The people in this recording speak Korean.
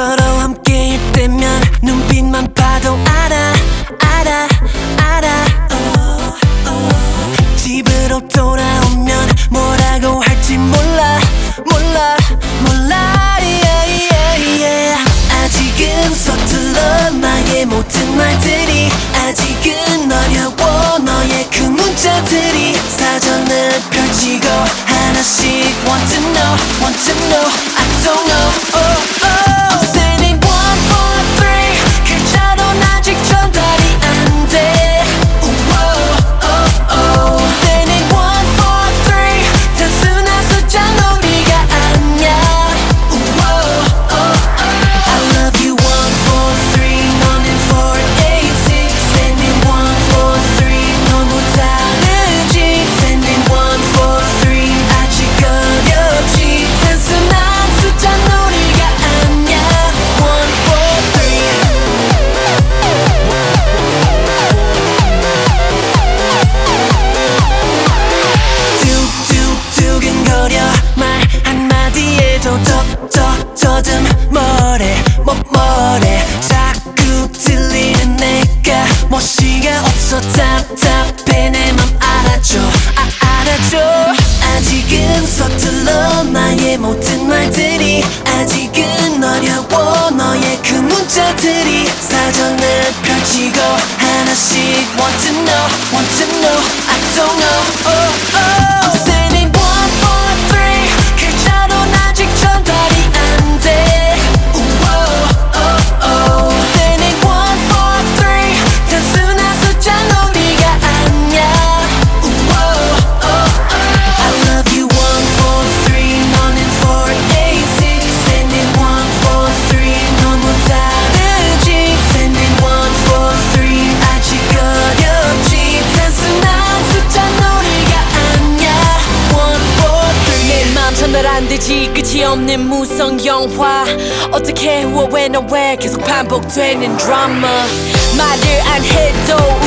서로 함께 있다면 눈빛만 봐도 알아 알아 알아 oh, oh. 집으로 돌아오면 뭐라고 할지 몰라 몰라 몰라 yeah, yeah, yeah. 아직은 서툴러 나의 모든 말들이 아직은 어려워 너의 그 문자들이 사전을 펼치고 하나씩 want to know want to know I don't know oh. want to know, want to know, I don't know. Oh. 마치 끝이 없는 무성 영화 어떻게 왜너왜 계속 반복되는 드라마 말을 안 해도